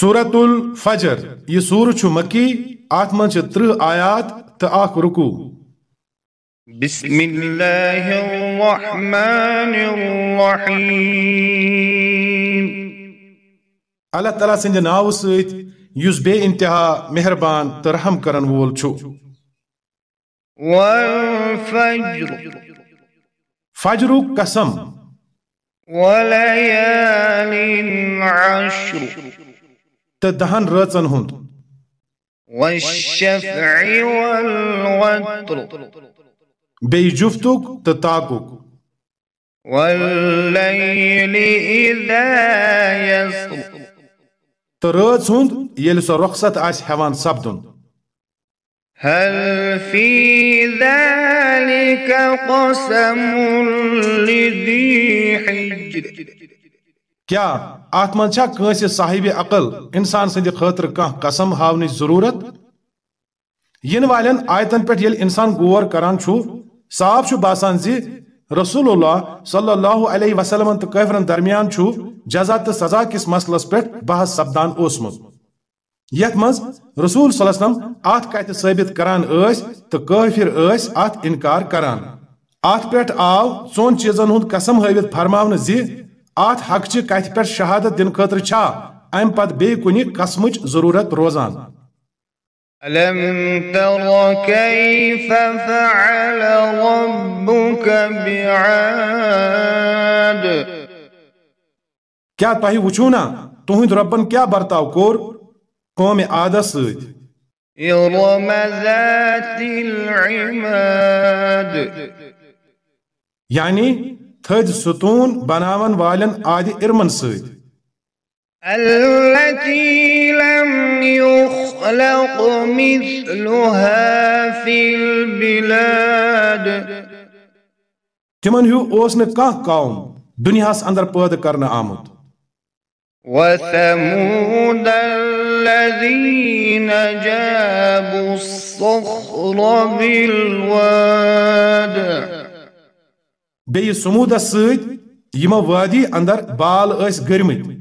سورت الفجر۔ یہ سور چھ مکی آت من چھ ترہ آیات تا آخ رکو بسم اللہ الرحمن الرحیم۔ اللہ تعالیٰ سند ناو سیت یس بے انتہا مہربان ترحم کرن وول چھو۔ والفجر۔ فجرو قسم۔ وليال عشر۔ تو دہن رچن ہند والشفع والوتر. بی جفتک تو تاکک والليل إذا يسر ہند یل سو رخصت آس ہیوان سپدن هل في ذلك قسم لذي حجر؟ کیا ات من چھا کنس صاحب عقل انسان سند خاطر کان قسم ہاونچ ضرورت؟ ین والن آیتن پہ یل انسان غور کران چھو صاف چھو باسان زی رسول اللہ صلی اللہ علیہ وسلم تو کافرن درمیان چھو جزا تو سزا کس مسلس پہ بحث سپدان اوسمت۔ یت مز رسول صلی اللہ علیہ وسلم ات کت ثابت کران اس تو کافر اس ات انکار کران۔ ات پہ آو ژون چیزن ہند قسم ہاوت فرماون زی ات حق چہ کت پہ شہادت دن خاطر چھا ام پت بی کنہ قسمچ ضرورت روزان۔ ألم تر كيف فعل ربك بعاد؟ کیا تہ وچھو نا تہند ربن کیا برتاو کور؟ قوم عادت ست إرم ذات العماد۔ یعنی تھد ستون بناون والن آدِ ارمن ست التي لم يخلق مثلها في البلاد۔ تمن ہیو اوس نہ کانٛہہ قوم دنیاہس اندر پٲدٕ کرنہٕ آمُت۔ وثمود الذين جابوا الصخر بالواد۔ بیٚیہِ سموٗدس سۭتۍ یِمو وادی اندر بال ٲسۍ گٔرمٕتۍ۔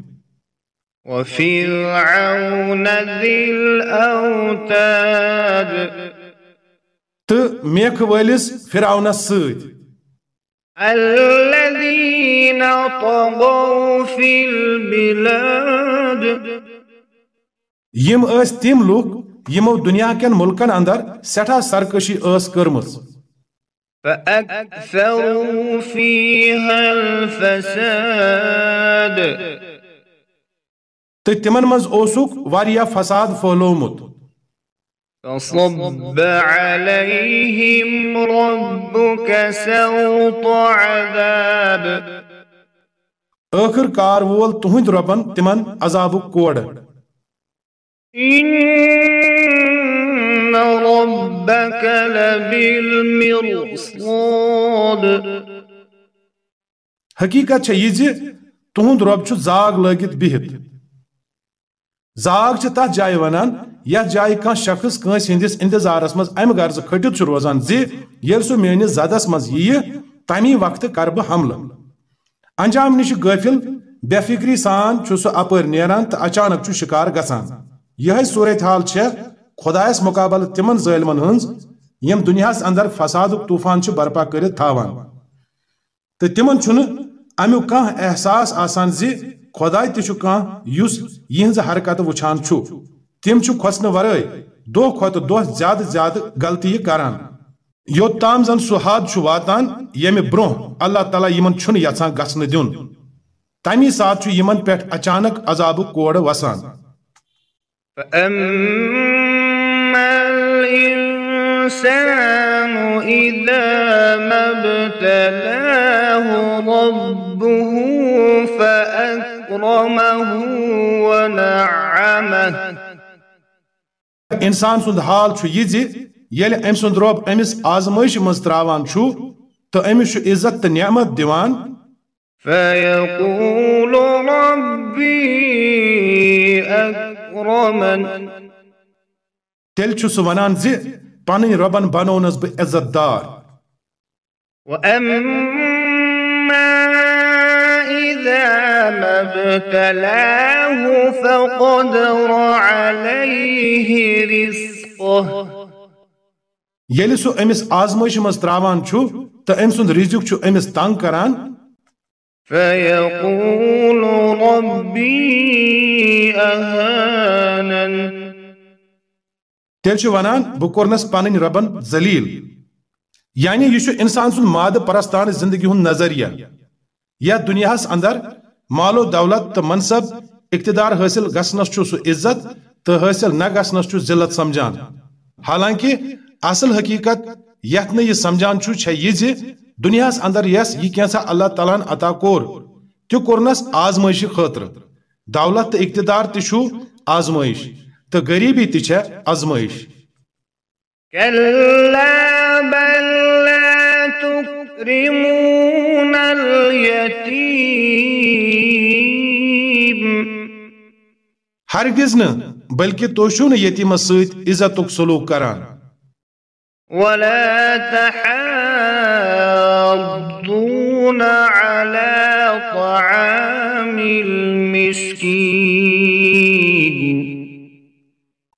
تہٕ میکھٕ وٲلِس فرعونس سۭتۍ۔ یِم ٲسۍ تِم لُکھ یِمو دُنیا کٮ۪ن مُلکن اندر سٮ۪ٹھاہ سرکشی ٲس کٔرمٕژ۔ فأكثروا فيها الفساد تہٕ تِمن منٛز اوسُکھ واریاہ فساد پھٔہلومُت۔ فصب عليهم ربك سوط عذاب ٲخٕر کار وول تُہنٛدِ رۄبن تِمن عذابُک کورٕ إن ربك لبالمرصاد حقیقت چھےٚ یہِ جی، زِ تُہنٛد رۄب چھُ زاگ لٲگِتھ بِہِتھ زاگ چھِ تتھ جایہِ ونان یتھ جایہِ کانٛہہ شخص کٲنٛسہِ ہٕنٛدِس انتظارس منٛز امہِ غرضہٕ کھٔٹِتھ چھُ روزان۔ زِ ییٚلہِ سُہ میٲنِس زدس منٛز یِیہِ تمی وقتہٕ کرٕ بہٕ حملہٕ انجام نِش غٲفِل بے فکری سان چھُ سُہ اپٲرۍ نیران تہٕ اچانک چھُ شکار گژھان یِہے صوٗرت حال چھےٚ خۄدایس مُقابلہٕ تِمن ظٲلمن ہٕنٛز، یِم دُنیاہس اندر فسادُک طوٗفان چھِ برپا کٔرِتھ تھاوان۔ تہٕ تِمن چھُنہٕ امیُک کانٛہہ احساس آسان زِ خۄداے تہِ چھُ کانٛہہ یُس یِہنٛزٕ حرکتہٕ وٕچھان چھُ تِم چھِ کھۄژنہٕ ورٲے دۄہ کھۄتہٕ دۄہ زیادٕ زیادٕ غلطی کران۔ یوٚت تام زن سُہ حد چھُ واتان ییٚمہِ برٛونٛہہ اللہ تعالیٰ یِمن چھُنہٕ یژھان گژھنہٕ دیُن تمی ساتہٕ چھُ یِمن پٮ۪ٹھ اچانک عذابُک کورٕ وسان۔ فأما الإنسان إذا ما ابتلاه ربه فأكرمه ونعمه. انسان سُنٛد حال چھُ یہِ زِ ییٚلہِ أمۍ سُنٛد رۄب أمِس آزمٲیشہِ منٛز تراوان چھُ تہٕ أمِس چھُ عزت تہٕ نعمت دِوان فيقول ربي أكرمن تیٚلہِ چھُ سُہ ونان زِ پنٕنۍ رۄبن بنوونس بہٕ عزت دار۔ رزقه۔ ییٚلہِ سُہ أمِس آزمٲیشہِ منٛز تراوان تہٕ أمۍ سُنٛد رِزق أمِس تنگ کران؟ فيقول ربي أهانن تیٚلہِ چھُ ونان بہٕ کوٚرنس ربن ذلیل۔ یعنی یہ انسان سُنٛد مادٕ پرستانہٕ زندگی ہُنٛد نظریہ۔ یتھ دُنیاہس اندر مال و دولت تہٕ منصب اقتدار حٲصِل گژھنس چھُ سُہ عزت تہٕ حٲصِل نہ گژھنس چھُ ذلت سمجھان۔ حالانکہ اصل حقیقت یتھ نہٕ سمجھان چھُ چھےٚ یہِ زِ دُنیاہس اندر یس یہِ کینٛژھا اللہ تعالیٰ ہن عطا کوٚر۔ تہِ کوٚرنس آزمٲیشہِ خٲطرٕ دولت تہٕ اقتدار تہِ چھُ تہٕ غریٖبی تكرمون اليتيم ہرگز نہٕ بلکہ نہٕ یتیٖمس سۭتۍ عزتُک سلوک کران۔ ولا تحاضون على طعام المسكين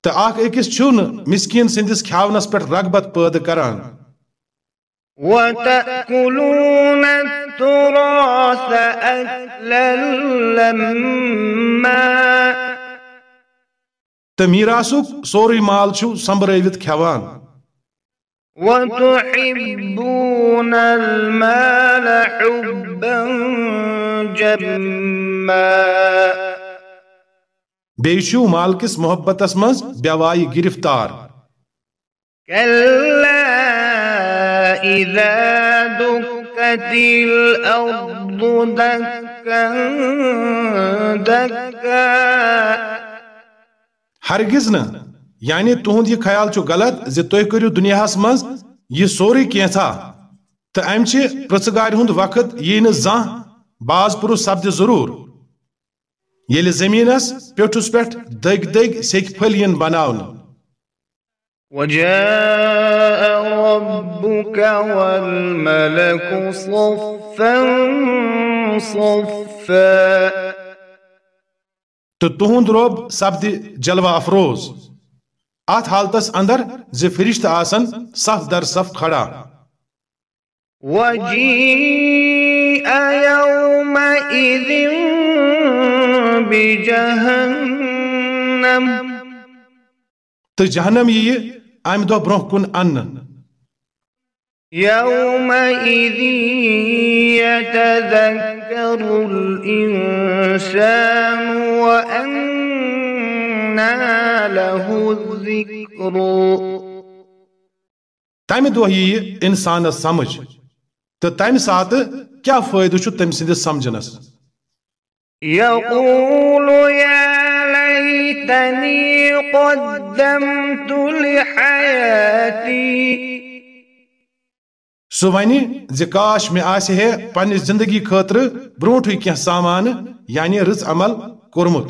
تہٕ اکھ أکِس چھِو نہٕ مسکیٖن سٕنٛدِس کھیاونس پٮ۪ٹھ رغبت پٲدٕ کران۔ وتأكلون التراث أكلا لما تہٕ میٖراثُک سورُے مال چھِو سمبرٲوِتھ کھٮ۪وان وتحبون المال حبا جما چھِو مالکِس محبتس منٛز بیوایہِ گرفتار۔ كلا إذا دكت الأرض دكا دكا ہرگز نہٕ یعنی تُہُنٛد یہِ خیال چھُ غلط زِ تُہۍ کٔرِو دُنیاہس منٛز یہِ سورُے کینٛژھا تہٕ امچہِ پرٛژھگارِ ہُنٛد وقت یی نہٕ زانٛہہ باز پُرُس سپدِ ضروٗر۔ ییٚلہِ زٔمیٖنس پیوٚٹھُس پٮ۪ٹھ دٔگۍ دٔگۍ سیٚکہِ پھٔلۍ یِن بناونہٕ وجاء ربك والملك صفا صفا. تہٕ تُہُنٛد رۄب سپدِ جلوہ افروز اتھ حالتس اندر زِ فرشتہٕ آسن صف در صف کھڑا وجيء يومئذ بجهنم. یِیہِ امہِ دۄہ برونٛہہ کُن اننہٕ يومئذ يتذكر الإنسان وأنى له الذكر. تمہِ دۄہ یِیہِ انسانس سمجھ تہٕ تمہِ ساتہٕ کیٛاہ فٲیدٕ چھُ تٔمۍ سٕنٛدِس سمجھنس يقول يا ليتني قدمت لحياتي سُہ وَنہِ زِ کاش مےٚ آسہِ ہے پننہِ زندگی خٲطرٕ برونٛٹھٕے کینٛہہ سامانہٕ یعنی رٕژ عمل کوٚرمُت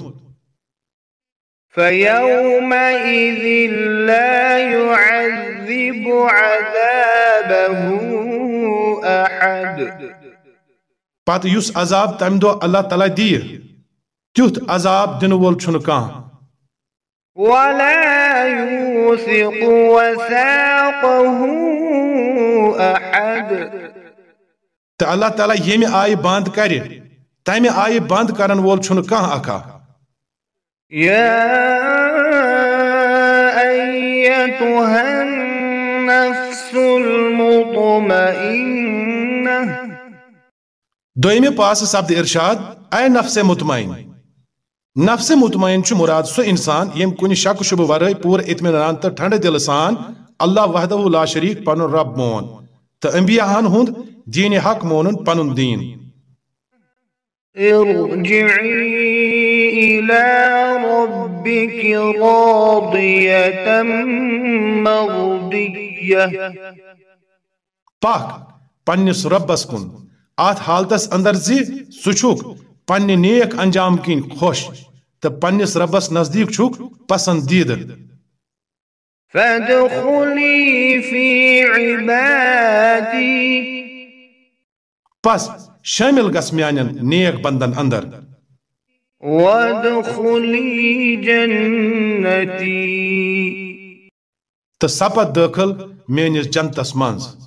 فيومئذ لا يعذب عذابه پتہٕ یُس عذاب تمہِ دۄہ اللہ تعالیٰ دِیہِ تیُتھ عذاب دِنہٕ وول چھُنہٕ کانٛہہ۔ ولا يوثق وثاقه أحد۔ تہٕ اللہ تعالیٰ ییٚمہِ آیہِ بنٛد کرِ تمہِ آیہِ بنٛد کرن وول چھُنہٕ کانٛہہ اکھا۔ يا أيتها النفس المطمئنة دویمہِ پاسہٕ سپدِ ارشاد اے نفس مطمئن۔ نفس مطمئن چھُ مُراد سُہ انسان ییٚمۍ کُنہِ شک شُبہٕ ورٲے پوٗرٕ اطمینان تہٕ ٹھنڈٕ دِلہٕ سان اللہ وحدہ لا شریٖک پنُن رب مون۔ تہٕ انبیاہن ہُنٛد دیٖنِ حق مونُن پنُن دیٖن۔ پکھ پننِس رۄبس کُن۔ اتھ حالتس اندر زِ سُہ چھُکھ پننہِ نیک انجام کِنۍ خۄش تہٕ پننِس رۄبس نزدیٖک چھُکھ پسندیدٕ۔ فادخلي في عبادي پس شٲمِل گژھ میانٮ۪ن نیک بندن اندر۔ وادخلی جنتی۔ تو سپت داخل میانس جنتس منز